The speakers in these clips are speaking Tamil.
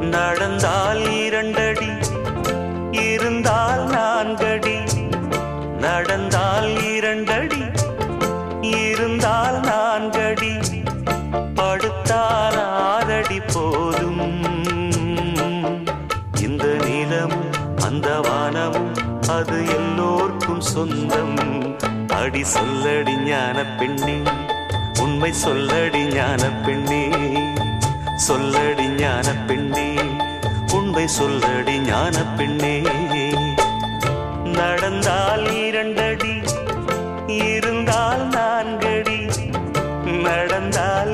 நடந்தால் இரண்டடி இருந்தால் நான்கடி. நடந்தால் இரண்டடி இருந்தால் நான்கடி. படுத்தால் ஆறடி போதும். இந்த நிலம் அந்த வானம் அது எல்லோர்க்கும் சொந்தம். அடி சொல்லடி ஞான பெண்ணே உண்மை சொல்லடி ஞான பெண்ணே. சொல்லடி ஞான பெண்ணே உண்மை சொல்லடி ஞான பெண்ணே. நடந்தால் இரண்டடி இருந்தால் நான்கடி நடந்தால்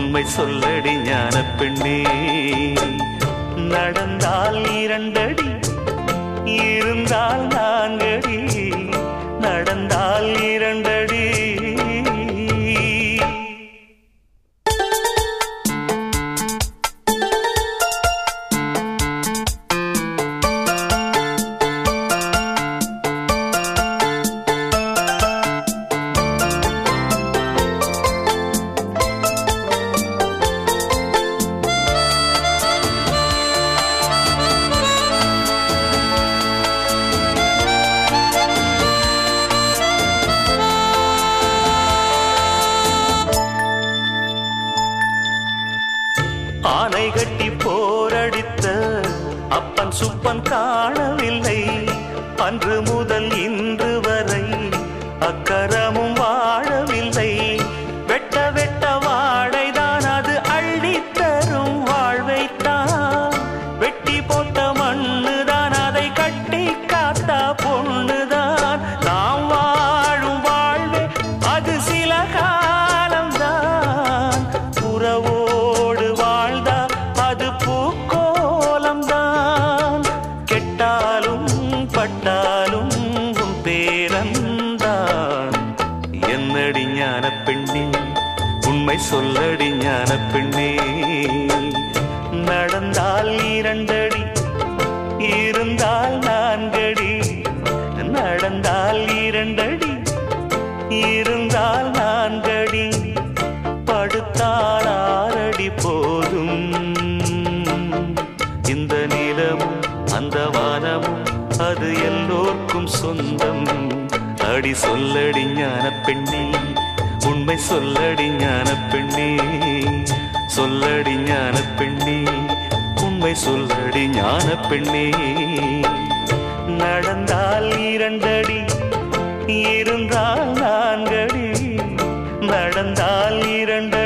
உண்மை சொல்லடி ஞான பெண்ணே. நடந்தால் இரண்டடி இருந்தால் நான்கடி. ஆனை கட்டி போரடித்த அப்பன் சுப்பன் காணவில்லை. அன்று முதல் இன்று வரை அக்கறை உண்மை சொல்லடி ஞான பெண்ணே. நடந்தால் இரண்டடி இருந்தால் நான்கடி. நடந்தால் இரண்டடி இருந்தால் நான்கடி. படுத்தால் ஆறடி போதும். இந்த நிலமும் அந்த வானமும் அது எல்லோர்க்கும் சொந்தம். அடி சொல்லடி ஞான பெண்ணே. உண்மை சொல்லடி ஞான பெண்ணே சொல்லடி ஞான பெண்ணே உண்மை சொல்லடி ஞான பெண்ணே. நடந்தால் இரண்டடி இருந்தால் நான்கடி நடந்தால் இரண்டு